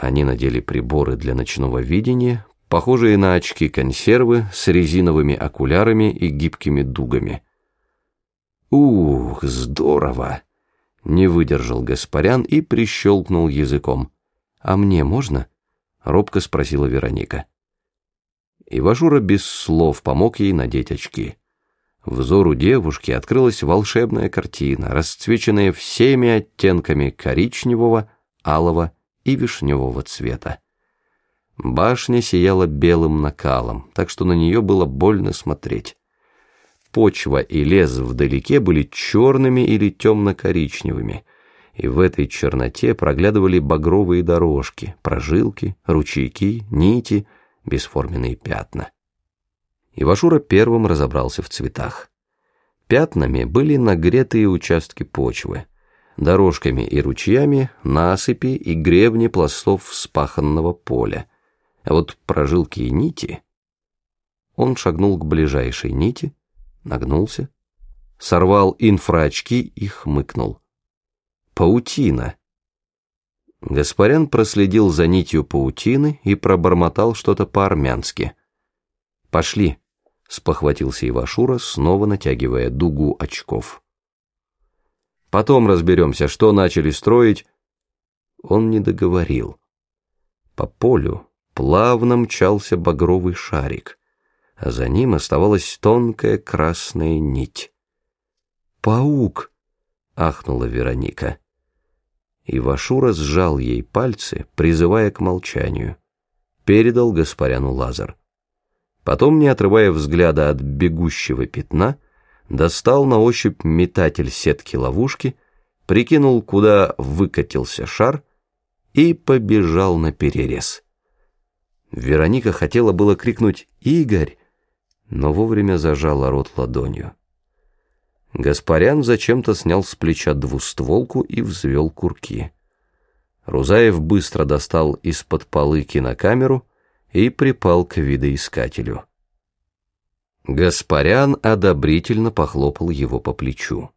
Они надели приборы для ночного видения, похожие на очки-консервы с резиновыми окулярами и гибкими дугами. «Ух, здорово!» — не выдержал Гаспарян и прищелкнул языком. «А мне можно?» — робко спросила Вероника. Иважура без слов помог ей надеть очки. Взору девушки открылась волшебная картина, расцвеченная всеми оттенками коричневого, алого и вишневого цвета. Башня сияла белым накалом, так что на нее было больно смотреть. Почва и лес вдалеке были черными или темно-коричневыми, и в этой черноте проглядывали багровые дорожки, прожилки, ручейки, нити, бесформенные пятна. Ивашура первым разобрался в цветах. Пятнами были нагретые участки почвы, дорожками и ручьями насыпи и гребни пластов вспаханного поля. А вот прожилки и нити... Он шагнул к ближайшей нити, нагнулся, сорвал инфраочки и хмыкнул. Паутина. Гаспарян проследил за нитью паутины и пробормотал что-то по-армянски. «Пошли», — спохватился Ивашура, снова натягивая дугу очков. Потом разберемся, что начали строить. Он не договорил. По полю плавно мчался багровый шарик, а за ним оставалась тонкая красная нить. «Паук!» — ахнула Вероника. Ивашура сжал ей пальцы, призывая к молчанию. Передал Гаспаряну лазер. Потом, не отрывая взгляда от бегущего пятна, достал на ощупь метатель сетки-ловушки, прикинул, куда выкатился шар и побежал на перерез. Вероника хотела было крикнуть «Игорь!», но вовремя зажала рот ладонью. Гаспарян зачем-то снял с плеча двустволку и взвел курки. Рузаев быстро достал из-под полы кинокамеру и припал к видоискателю. Гаспарян одобрительно похлопал его по плечу.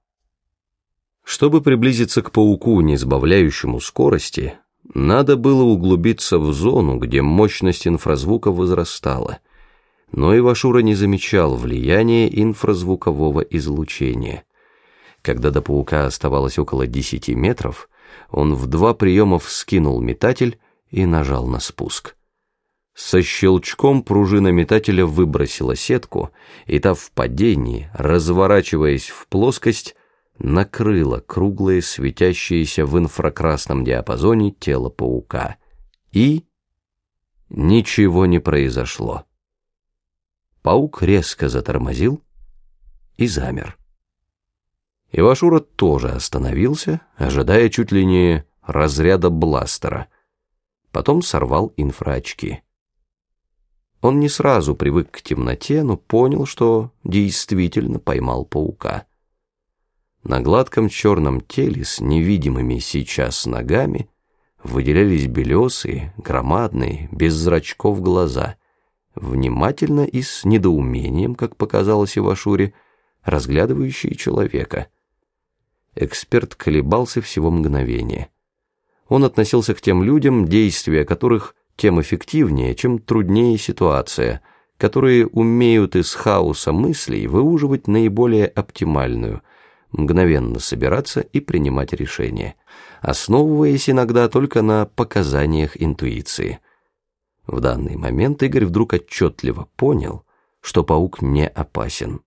Чтобы приблизиться к пауку, не сбавляющему скорости, надо было углубиться в зону, где мощность инфразвука возрастала, но Ивашура не замечал влияния инфразвукового излучения. Когда до паука оставалось около десяти метров, он в два приема вскинул метатель и нажал на спуск. Со щелчком пружина метателя выбросила сетку, и та в падении, разворачиваясь в плоскость, накрыла круглое, светящееся в инфракрасном диапазоне тело паука. И ничего не произошло. Паук резко затормозил и замер. Ивашура тоже остановился, ожидая чуть ли не разряда бластера. Потом сорвал инфраочки. Он не сразу привык к темноте, но понял, что действительно поймал паука. На гладком черном теле с невидимыми сейчас ногами выделялись белесые, громадные, без зрачков глаза, внимательно и с недоумением, как показалось Ивашуре, разглядывающие человека. Эксперт колебался всего мгновения. Он относился к тем людям, действия которых – тем эффективнее, чем труднее ситуация, которые умеют из хаоса мыслей выуживать наиболее оптимальную, мгновенно собираться и принимать решения, основываясь иногда только на показаниях интуиции. В данный момент Игорь вдруг отчетливо понял, что паук не опасен.